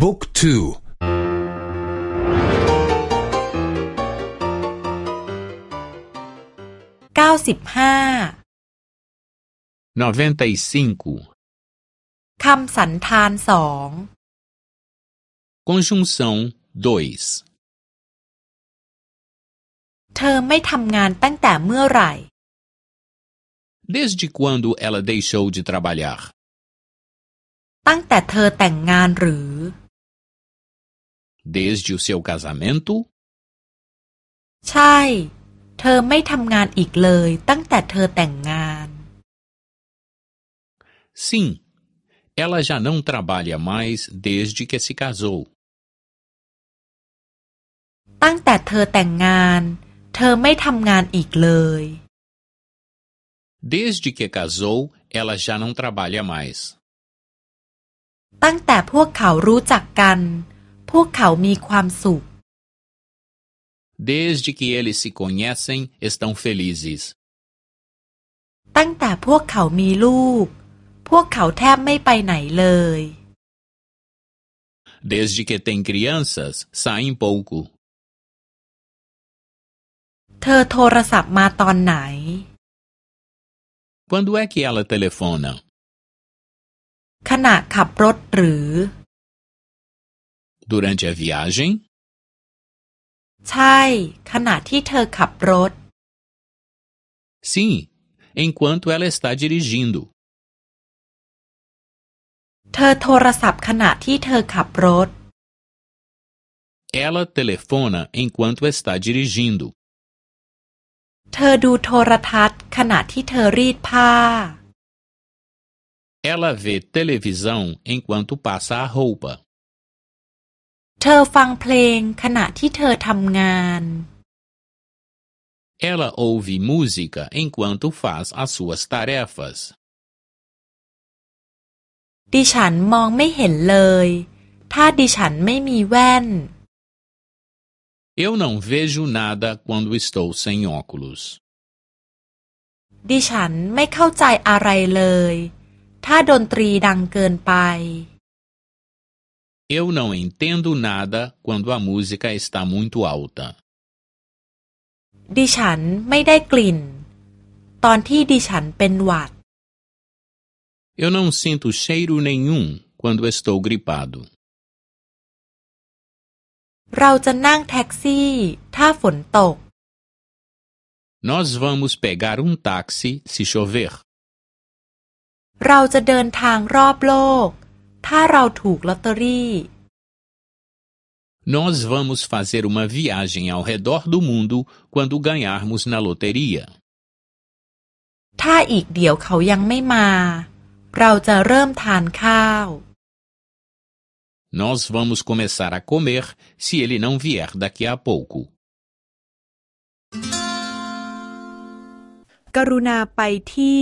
บุ๊กทูเก้าสิบห้าคำสันธานสอง conjunção dois เธอไม่ทำงานตั้งแต่เมื่อไหร่ desde quando ela deixou de trabalhar ตั้งแต่เธอแต่งงานหรือ desde o seu casamento ใช่ เธอไม่ทำงานอีกเลย ตั้งแต่เธอแต่งงาน sim ela já não trabalha mais desde que se casou ตั้งแต่เธอแต่งงาน เธอไม่ทำงานอีกเลย desde que casou ela já não trabalha mais ตั้งแต่พวกเขารู้จักกัน พวกเขามีความสุข desde que eles se conhecem estão felizes ตั้งแต่พวกเขามีลูก พวกเขาแทบไม่ไปไหนเลย desde que têm crianças saem pouco เธอโทรศัพท์มาตอนไหน quando é que ela telefona ขณะขับรถหรือ durante a viagem ใช่ ขณะที่เธอขับรถ sim enquanto ela está dirigindo เธอโทรศัพท์ขณะที่เธอขับรถ ela telefona enquanto está dirigindo เธอดูโทรทัศน์ ขณะที่เธอรีดผ้า Ela vê televisão enquanto passa a roupa. เธอฟังเพลงขณะที่เธอทำงาน Ela ouve música enquanto faz as suas tarefas. ดิฉันมองไม่เห็นเลย ถ้าดิฉันไม่มีแว่น Eu não vejo nada quando estou sem óculos. ดิฉันไม่เข้าใจอะไรเลย ถ้าดนตรีดังเกินไป Eu não entendo nada quando a música está muito alta. ดิฉันไม่ได้กลิ่น ตอนที่ดิฉันเป็นหวัด Eu não sinto cheiro nenhum quando estou gripado. เราจะนั่งแท็กซี่ ถ้าฝนตก Nós vamos pegar um táxi se chover. เราจะเดินทางรอบโลก ถ้าเราถูกลอตเตอรี่ Nós vamos fazer uma viagem ao redor do mundo quando ganharmos na loteria. ถ้าอีกเดี๋ยวเขายังไม่มา เราจะเริ่มทานข้าว Nós vamos começar a comer se ele não vier daqui a pouco. กรุณาไปที่